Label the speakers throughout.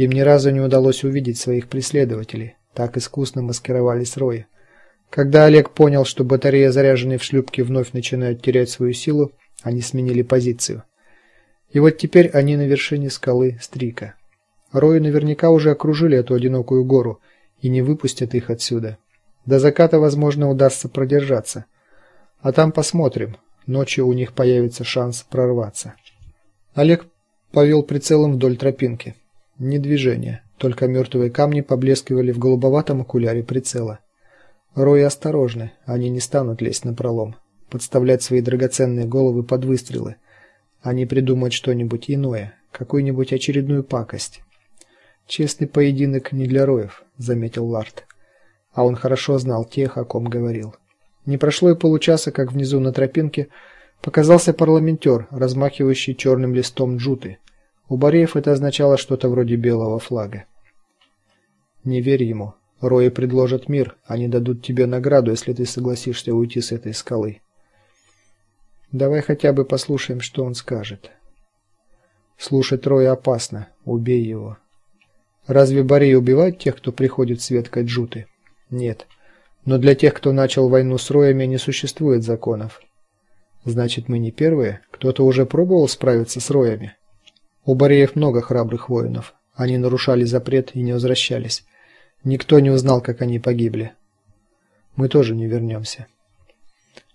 Speaker 1: Им ни разу не удалось увидеть своих преследователей, так искусно маскировались рои. Когда Олег понял, что батарея, заряженная в шлюпке, вновь начинает терять свою силу, они сменили позицию. И вот теперь они на вершине скалы Стрика. Рои наверняка уже окружили эту одинокую гору и не выпустят их отсюда. До заката, возможно, удастся продержаться. А там посмотрим. Ночью у них появится шанс прорваться. Олег повел прицелом вдоль тропинки. Ни движения, только мертвые камни поблескивали в голубоватом окуляре прицела. Рои осторожны, они не станут лезть на пролом, подставлять свои драгоценные головы под выстрелы. Они придумают что-нибудь иное, какую-нибудь очередную пакость. Честный поединок не для роев, заметил Ларт. А он хорошо знал тех, о ком говорил. Не прошло и получаса, как внизу на тропинке показался парламентер, размахивающий черным листом джуты. У Бореев это означало что-то вроде белого флага. Не верь ему. Рои предложат мир, они дадут тебе награду, если ты согласишься уйти с этой скалы. Давай хотя бы послушаем, что он скажет. Слушать Роя опасно. Убей его. Разве Бореи убивают тех, кто приходит с веткой джуты? Нет. Но для тех, кто начал войну с роями, не существует законов. Значит, мы не первые. Кто-то уже пробовал справиться с роями. У Бореев много храбрых воинов. Они нарушали запрет и не возвращались. Никто не узнал, как они погибли. Мы тоже не вернемся.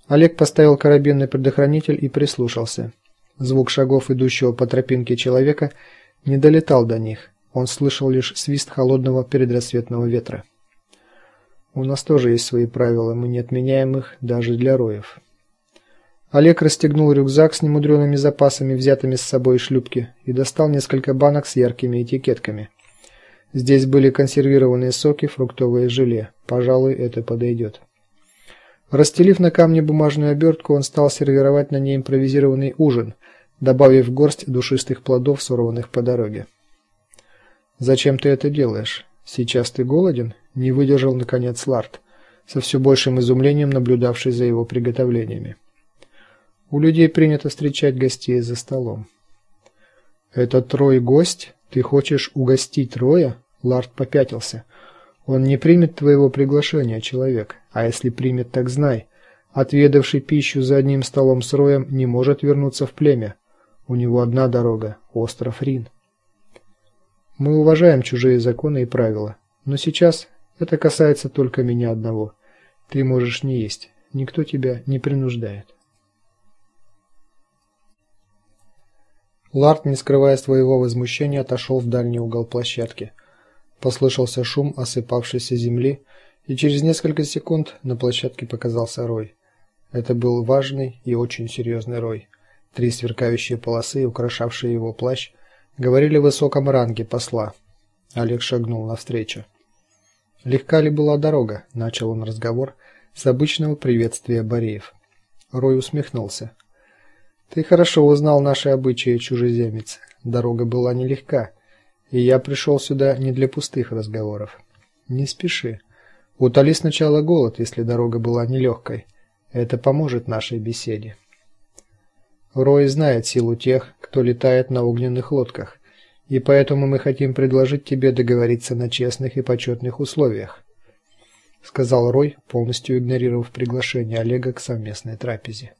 Speaker 1: Олег поставил карабин на предохранитель и прислушался. Звук шагов идущего по тропинке человека не долетал до них. Он слышал лишь свист холодного предрассветного ветра. У нас тоже есть свои правила, мы не отменяем их даже для роев. Олег расстегнул рюкзак с немудрёными запасами, взятыми с собой из шлюпки, и достал несколько банок с яркими этикетками. Здесь были консервированные соки, фруктовое желе. Пожалуй, это подойдет. Расстелив на камне бумажную обертку, он стал сервировать на ней импровизированный ужин, добавив горсть душистых плодов, сорванных по дороге. Зачем ты это делаешь? Сейчас ты голоден? Не выдержал наконец Ларт, со все большим изумлением наблюдавший за его приготовлениями. У людей принято встречать гостей за столом. Это Трой гость? Ты хочешь угостить Роя? Ларт попятился. Он не примет твоего приглашения, человек. А если примет, так знай, отведавший пищу за одним столом с Роем не может вернуться в племя. У него одна дорога остров Рин. Мы уважаем чужие законы и правила, но сейчас это касается только меня одного. Ты можешь не есть. Никто тебя не принуждает. Ларт, не скрывая своего возмущения, отошел в дальний угол площадки. Послышался шум осыпавшейся земли, и через несколько секунд на площадке показался Рой. Это был важный и очень серьезный Рой. Три сверкающие полосы, украшавшие его плащ, говорили о высоком ранге посла. Олег шагнул навстречу. Легка ли была дорога, начал он разговор с обычного приветствия Бореев. Рой усмехнулся. Ты хорошо узнал наши обычаи, чужеземец. Дорога была нелегка, и я пришел сюда не для пустых разговоров. Не спеши. Утоли сначала голод, если дорога была нелегкой. Это поможет нашей беседе. Рой знает силу тех, кто летает на огненных лодках, и поэтому мы хотим предложить тебе договориться на честных и почетных условиях, сказал Рой, полностью игнорировав приглашение Олега к совместной трапезе.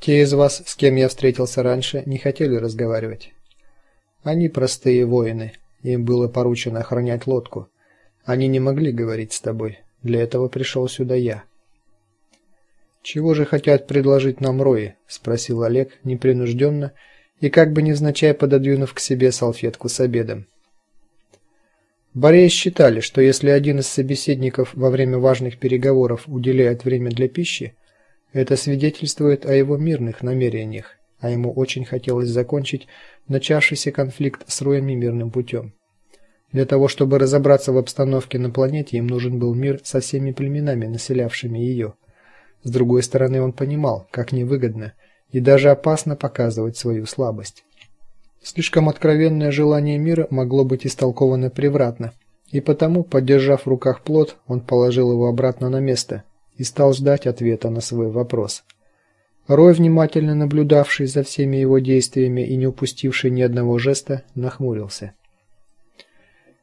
Speaker 1: Те из вас, с кем я встретился раньше, не хотели разговаривать. Они простые воины, им было поручено охранять лодку. Они не могли говорить с тобой. Для этого пришел сюда я. Чего же хотят предложить нам рои? спросил Олег непринужденно и как бы невзначай пододвинув к себе салфетку с обедом. Бореи считали, что если один из собеседников во время важных переговоров уделяет время для пищи, это свидетельствует о его мирных намерениях, а ему очень хотелось закончить начавшийся конфликт с роями мирным путем. Для того, чтобы разобраться в обстановке на планете, им нужен был мир со всеми племенами, населявшими ее. С другой стороны, он понимал, как невыгодно и даже опасно показывать свою слабость. Слишком откровенное желание мира могло быть истолковано превратно, и потому, поддержав в руках плод, он положил его обратно на место и стал ждать ответа на свой вопрос. Рой, внимательно наблюдавший за всеми его действиями и не упустивший ни одного жеста, нахмурился.